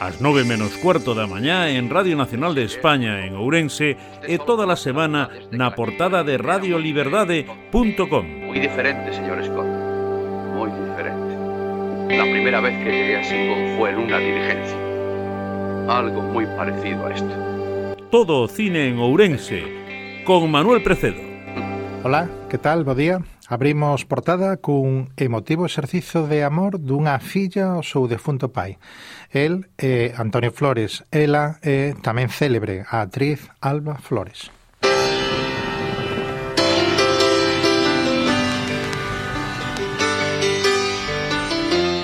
ás 9 menos cuarto da mañá en Radio Nacional de España en Ourense e toda a semana na portada de radioliberdade.com. Moi diferente, señor Scott, moi diferente. La primera vez que llegué a Singón fue en una diligencia. Algo moi parecido a esto. Todo o cine en Ourense con Manuel Precedo. Hola, que tal? Bo día. Abrimos portada cun emotivo exercizo de amor dunha filla ao seu defunto pai. El é Antonio Flores, ela é tamén célebre, a actriz Alba Flores.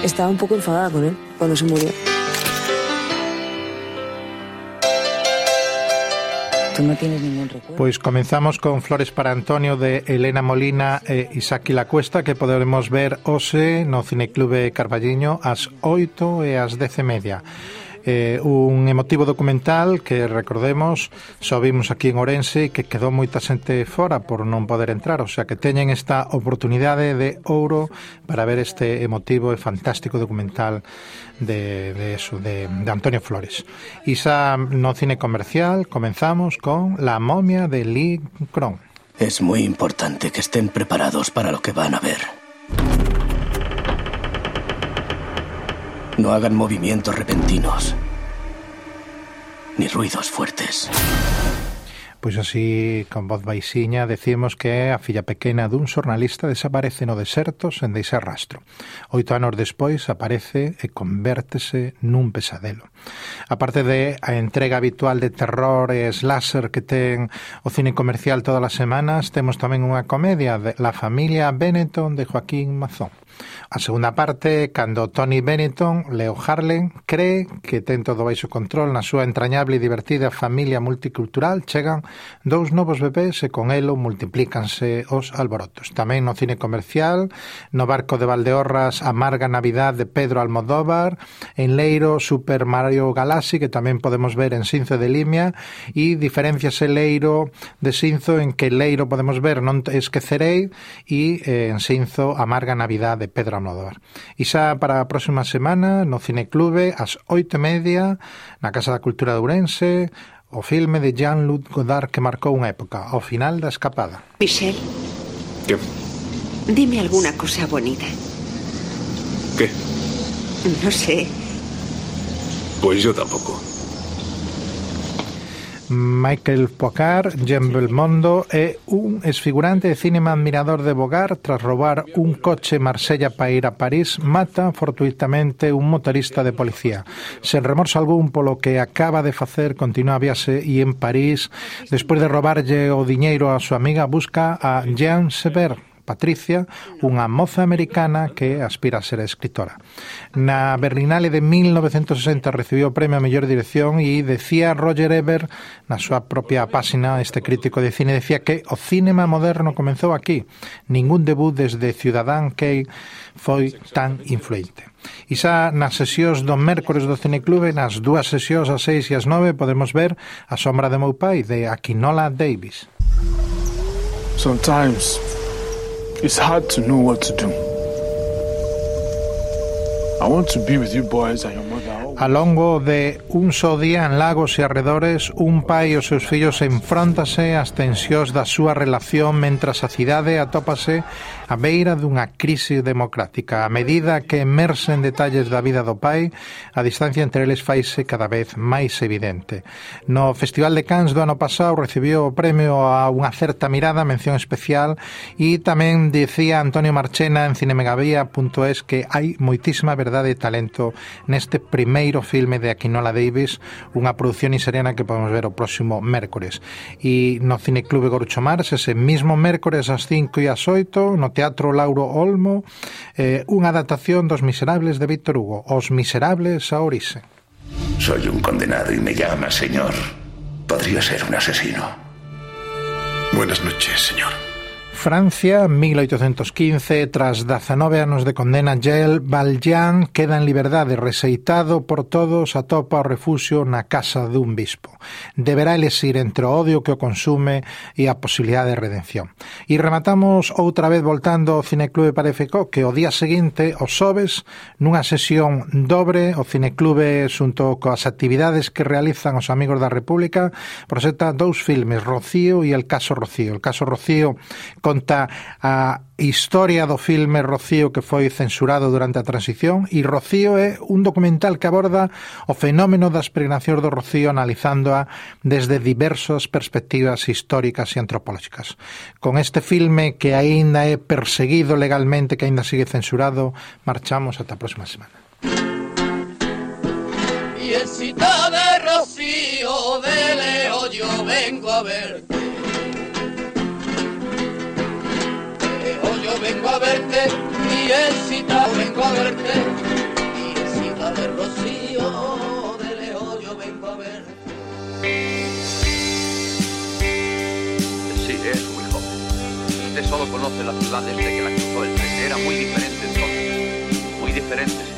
Estaba un pouco enfadada con él cuando se murió. tú no tienes ningún recuerdo. Pois comenzamos con Flores para Antonio de Elena Molina e Isaac La Cuesta que poderemos ver hoxe no Cineclube Carballiño ás 8 e ás 10 e media. Eh, un emotivo documental que recordemos só vimos aquí en Orense e que quedou moita xente fora por non poder entrar, o sea que teñen esta oportunidade de ouro para ver este emotivo e fantástico documental de, de eso, de, de Antonio Flores. Isa no cine comercial comenzamos con La momia de Lee Cron. Es muy importante que estén preparados para lo que van a ver. No hagan movimientos repentinos, ni ruidos fuertes. Pois así, con voz baixiña, decimos que a filla pequena dun xornalista desaparece no deserto sen deixar rastro. Oito anos despois aparece e convértese nun pesadelo. A parte de a entrega habitual de terror e slasher que ten o cine comercial todas as semanas, temos tamén unha comedia de La familia Benetton de Joaquín Mazón. A segunda parte cando Tony Benetton, Leo Harlem, cree que ten todo baixo control na súa entrañable e divertida familia multicultural, chegan dous novos bebés e con elo multiplícanse os alborotos. Tamén no cine comercial, no barco de Valdeorras, Amarga Navidad de Pedro Almodóvar, en Leiro, Super Mario Galaxy, que tamén podemos ver en Sinzo de Limia, e diferenciase Leiro de Sinzo en que Leiro podemos ver Non te esquecerei e eh, en Sinzo Amarga Navidad de Pedro Almodóvar. E xa para a próxima semana no Cineclube ás oito e media na Casa da Cultura de Ourense o filme de Jean-Luc Godard que marcou unha época, o final da escapada. Michel. Que? Dime alguna cosa bonita. Que? No sé. Pues yo tampoco. Michael Pocar, Jean Belmondo é un esfigurante de cinema admirador de Bogart tras roubar un coche Marsella para ir a París, mata fortuitamente un motorista de policía. Sen remorso algún polo que acaba de facer, continúa a viaxe e en París, despois de robarlle o diñeiro a súa amiga, busca a Jean Sever, Patricia, unha moza americana que aspira a ser escritora. Na Berlinale de 1960 recibiu o premio a mellor dirección e decía Roger Ebert na súa propia páxina, este crítico de cine decía que o cinema moderno comenzou aquí. Ningún debut desde Ciudadán Kane foi tan influente. E xa nas sesións do mércores do Cineclube, nas dúas sesións as seis e as nove, podemos ver A sombra de meu pai, de Aquinola Davis. Sometimes it's hard to know what to do. I want to be with you boys and your A longo de un só día en Lagos e arredores, un pai e os seus fillos enfróntase ás tensións da súa relación mentras a cidade atópase a beira dunha crise democrática. A medida que emersen detalles da vida do pai, a distancia entre eles faise cada vez máis evidente. No Festival de Cannes do ano pasado recibiu o premio a unha certa mirada, mención especial, e tamén dicía Antonio Marchena en cinemegavía.es que hai moitísima verdade e talento neste primeiro primeiro filme de Aquinola Davis, unha produción iseriana que podemos ver o próximo mércores. E no Cineclube Gorucho Mars, ese mismo mércores ás 5 e ás 8, no Teatro Lauro Olmo, eh, unha adaptación dos Miserables de Víctor Hugo, Os Miserables a Orise. Soy un condenado y me llama señor. Podría ser un asesino. Buenas noches, señor. Francia, 1815, tras 19 anos de condena, Gel Valjean queda en liberdade, reseitado por todos, atopa o refuxio na casa dun bispo. Deberá elexir entre o odio que o consume e a posibilidade de redención. E rematamos outra vez voltando ao Cineclube Parefecó, que o día seguinte, os sobes, nunha sesión dobre, o Cineclube, xunto coas actividades que realizan os amigos da República, proxecta dous filmes, Rocío e El caso Rocío. El caso Rocío con conta a historia do filme Rocío que foi censurado durante a transición e Rocío é un documental que aborda o fenómeno das peregrinacións do Rocío analizándoa desde diversas perspectivas históricas e antropológicas. Con este filme que aínda é perseguido legalmente, que aínda sigue censurado, marchamos ata a próxima semana. Y en cita de Rocío de Leo yo vengo a verte solo conoce la ciudad desde que la cruzó el tren. Era muy diferente entonces. Muy diferente